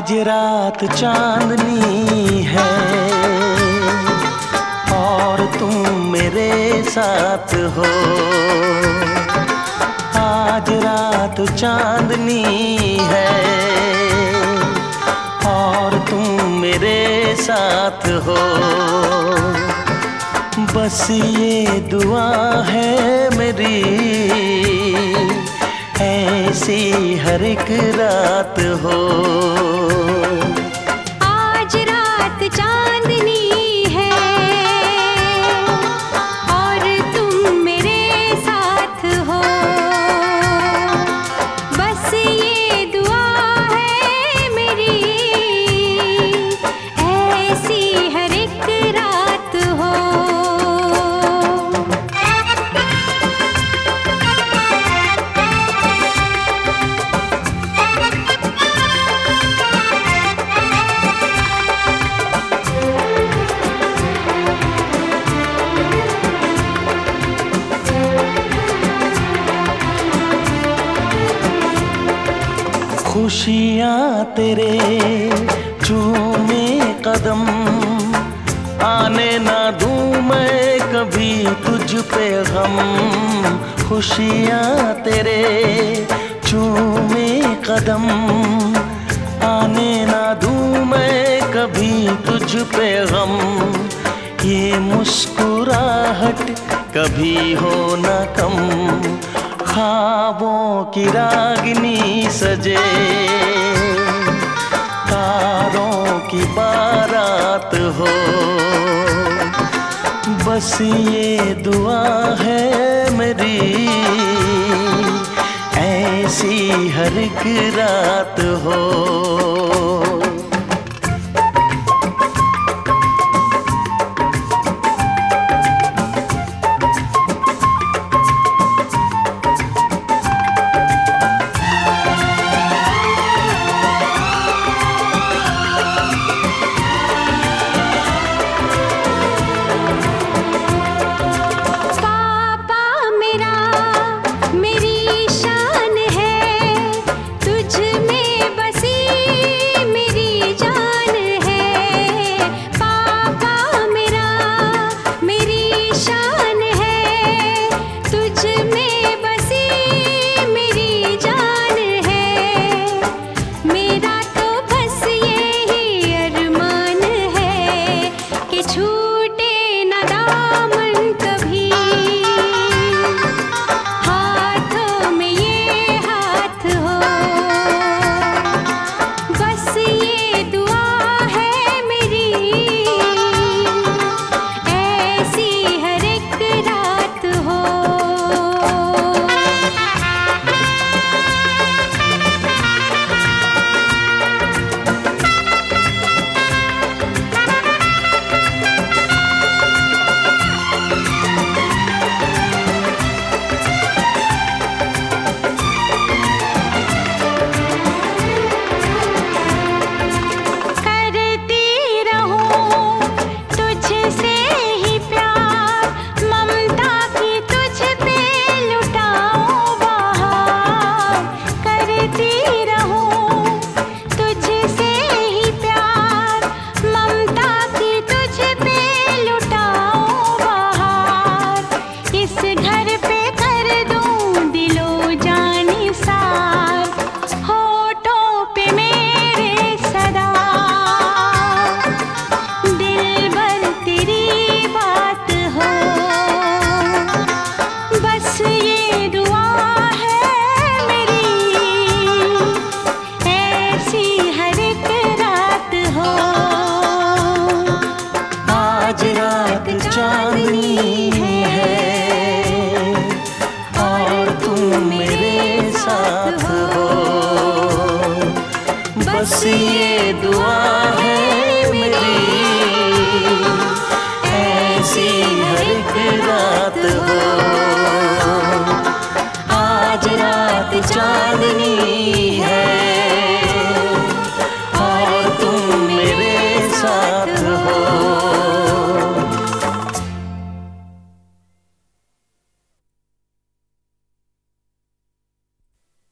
रात चांदनी है। और तुम मेरे साथ हो। आज रात चांदनी है। और तुम मेरे साथ हो। बस ये दुआ है मेरी। ऐसी हर एक रात हो। खुशियाँ तेरे चूमे कदम। आने ना दूँ मैं कभी तुझ पे गम। खुशियाँ तेरे चूमे कदम। आने ना दूँ मैं कभी तुझ पे गम। ये मुस्कुराहट कभी हो ना कम। ख्वाबों की रागनी सजे। तारों की बारात हो। बस ये दुआ है मेरी, ऐसी हर एक रात हो। बस ये दुआ है मेरी। ऐसी हर एक रात हो। आज रात चांदनी है। और तुम मेरे साथ हो।